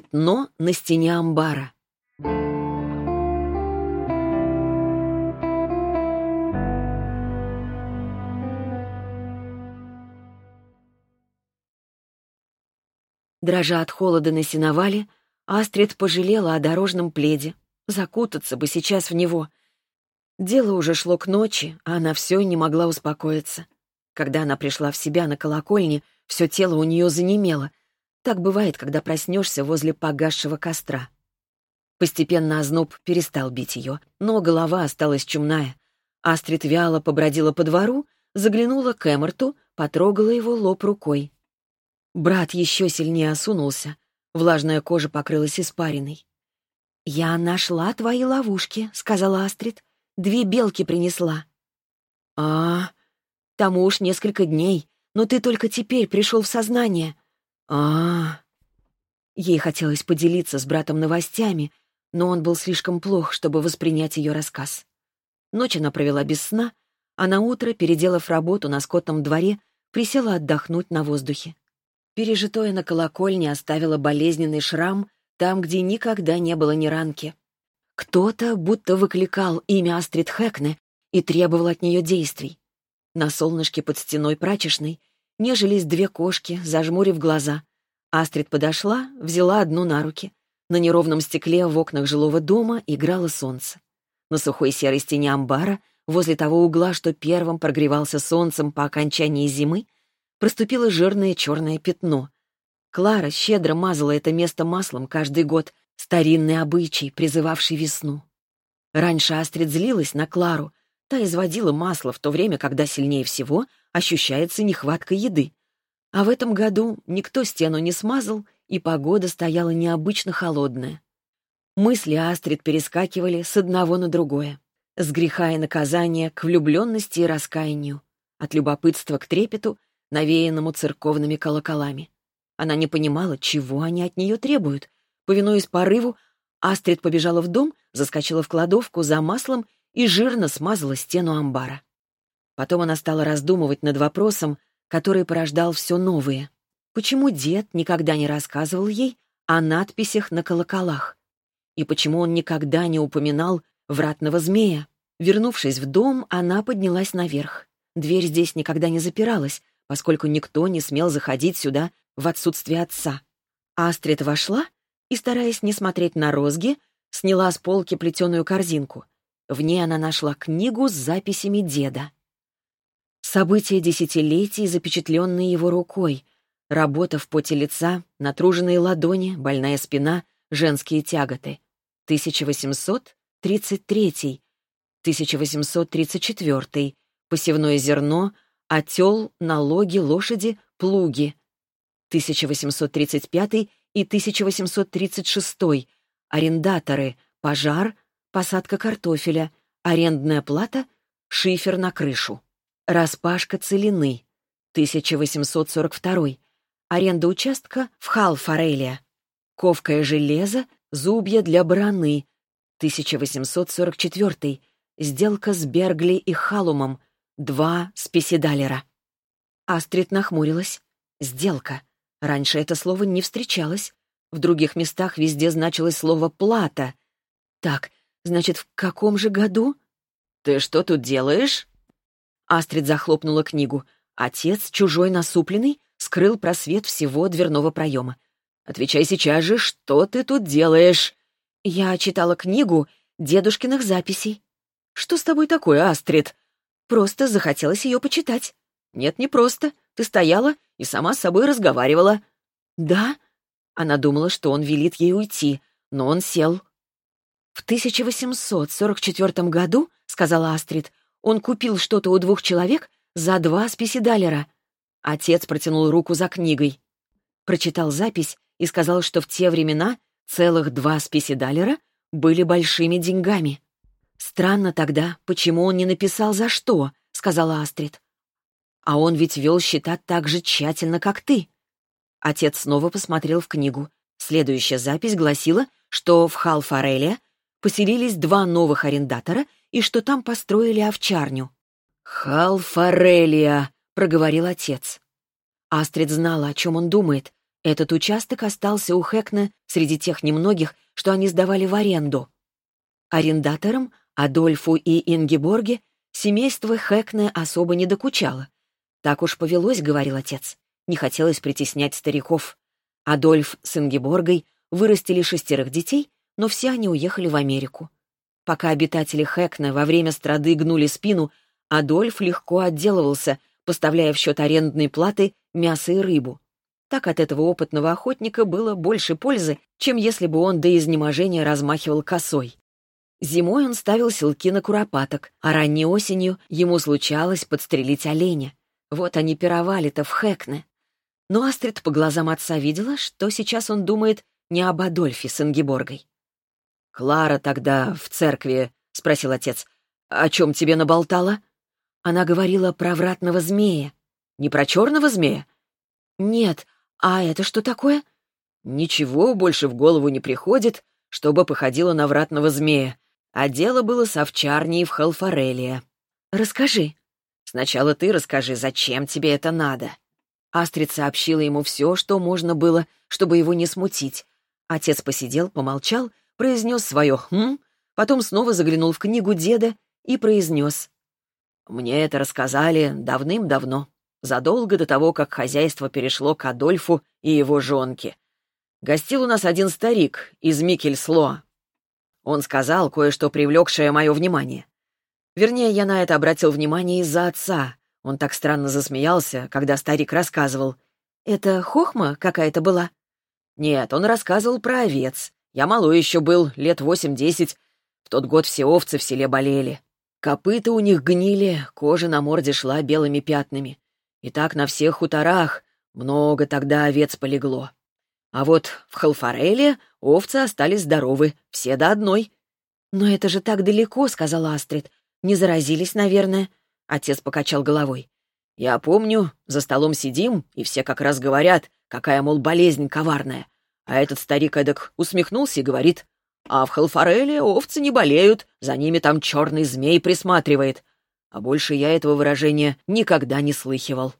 пятно на стене амбара. Дрожа от холода на сеновале, Астрид пожалела о дорожном пледе. Закутаться бы сейчас в него. Дело уже шло к ночи, а она все не могла успокоиться. Когда она пришла в себя на колокольне, все тело у нее занемело. Так бывает, когда проснешься возле погасшего костра. Постепенно озноб перестал бить ее, но голова осталась чумная. Астрид вяло побродила по двору, заглянула к Эммерту, потрогала его лоб рукой. Брат еще сильнее осунулся, влажная кожа покрылась испариной. «Я нашла твои ловушки», — сказала Астрид. «Две белки принесла». «А, тому уж несколько дней, но ты только теперь пришел в сознание». А, Ей хотелось поделиться с братом новостями, но он был слишком плох, чтобы воспринять ее рассказ. Ночь она провела без сна, а на утро, переделав работу на скотном дворе, присела отдохнуть на воздухе. Пережитое на колокольне оставило болезненный шрам там, где никогда не было ни ранки. Кто-то будто выкликал имя Астрид Хэкне и требовал от нее действий. На солнышке под стеной прачечной нежились две кошки, зажмурив глаза. Астрид подошла, взяла одну на руки. На неровном стекле в окнах жилого дома играло солнце. На сухой серой стене амбара, возле того угла, что первым прогревался солнцем по окончании зимы, проступило жирное черное пятно. Клара щедро мазала это место маслом каждый год, старинный обычай, призывавший весну. Раньше Астрид злилась на Клару, та изводила масло в то время, когда сильнее всего ощущается нехватка еды. А в этом году никто стену не смазал, и погода стояла необычно холодная. Мысли Астрид перескакивали с одного на другое. С греха и наказания к влюбленности и раскаянию. От любопытства к трепету навеянному церковными колоколами. Она не понимала, чего они от нее требуют. Повинуясь порыву, Астрид побежала в дом, заскочила в кладовку за маслом и жирно смазала стену амбара. Потом она стала раздумывать над вопросом, который порождал все новые. Почему дед никогда не рассказывал ей о надписях на колоколах? И почему он никогда не упоминал вратного змея? Вернувшись в дом, она поднялась наверх. Дверь здесь никогда не запиралась, поскольку никто не смел заходить сюда в отсутствие отца. Астрид вошла и, стараясь не смотреть на розги, сняла с полки плетеную корзинку. В ней она нашла книгу с записями деда. События десятилетий, запечатленные его рукой, работа в поте лица, натруженные ладони, больная спина, женские тяготы. 1833, 1834, посевное зерно — Отел, налоги, лошади, плуги. 1835 и 1836. Арендаторы, пожар, посадка картофеля, арендная плата, шифер на крышу. Распашка целины. 1842. Аренда участка в Халфорелия. Ковкое железо, зубья для бараны. 1844. Сделка с Бергли и Халумом. Два спесидалера. Астрид нахмурилась. Сделка. Раньше это слово не встречалось. В других местах везде значилось слово «плата». Так, значит, в каком же году? «Ты что тут делаешь?» Астрид захлопнула книгу. Отец, чужой насупленный, скрыл просвет всего дверного проема. «Отвечай сейчас же, что ты тут делаешь?» «Я читала книгу дедушкиных записей». «Что с тобой такое, Астрид?» Просто захотелось ее почитать. Нет, не просто. Ты стояла и сама с собой разговаривала. Да? Она думала, что он велит ей уйти, но он сел. В 1844 году, сказала Астрид, он купил что-то у двух человек за два спесидалера. Отец протянул руку за книгой. Прочитал запись и сказал, что в те времена целых два спесидалера были большими деньгами. «Странно тогда, почему он не написал за что», — сказала Астрид. «А он ведь вел счета так же тщательно, как ты». Отец снова посмотрел в книгу. Следующая запись гласила, что в Халфореле поселились два новых арендатора и что там построили овчарню. «Халфорелия», — проговорил отец. Астрид знала, о чем он думает. Этот участок остался у Хэкна среди тех немногих, что они сдавали в аренду. Арендаторам, Адольфу и Ингеборге, семейство Хэкне особо не докучало. «Так уж повелось», — говорил отец. Не хотелось притеснять стариков. Адольф с Ингеборгой вырастили шестерых детей, но все они уехали в Америку. Пока обитатели Хэкна во время страды гнули спину, Адольф легко отделывался, поставляя в счет арендной платы мясо и рыбу. Так от этого опытного охотника было больше пользы, чем если бы он до изнеможения размахивал косой. Зимой он ставил селки на куропаток, а ранней осенью ему случалось подстрелить оленя. Вот они пировали-то в Хэкне. Но Астрид по глазам отца видела, что сейчас он думает не об Адольфе с Ингеборгой. «Клара тогда в церкви?» — спросил отец. «О чем тебе наболтала?» Она говорила про вратного змея. «Не про черного змея?» «Нет. А это что такое?» «Ничего больше в голову не приходит, чтобы походило на вратного змея. А дело было с овчарней в Халфорелия». «Расскажи». «Сначала ты расскажи, зачем тебе это надо?» Астрид сообщила ему все, что можно было, чтобы его не смутить. Отец посидел, помолчал — произнес свое «хм», потом снова заглянул в книгу деда и произнес. «Мне это рассказали давным-давно, задолго до того, как хозяйство перешло к Адольфу и его жонке. Гостил у нас один старик из Микельслоа. Он сказал кое-что, привлекшее мое внимание. Вернее, я на это обратил внимание из-за отца. Он так странно засмеялся, когда старик рассказывал. «Это хохма какая-то была?» «Нет, он рассказывал про овец. Я малой еще был, лет восемь-десять. В тот год все овцы в селе болели. Копыта у них гнили, кожа на морде шла белыми пятнами. И так на всех хуторах много тогда овец полегло. А вот в Халфареле овцы остались здоровы, все до одной. «Но это же так далеко», — сказала Астрид. «Не заразились, наверное». Отец покачал головой. «Я помню, за столом сидим, и все как раз говорят, какая, мол, болезнь коварная. А этот старик эдак усмехнулся и говорит, «А в Халфореле овцы не болеют, за ними там черный змей присматривает». А больше я этого выражения никогда не слыхивал.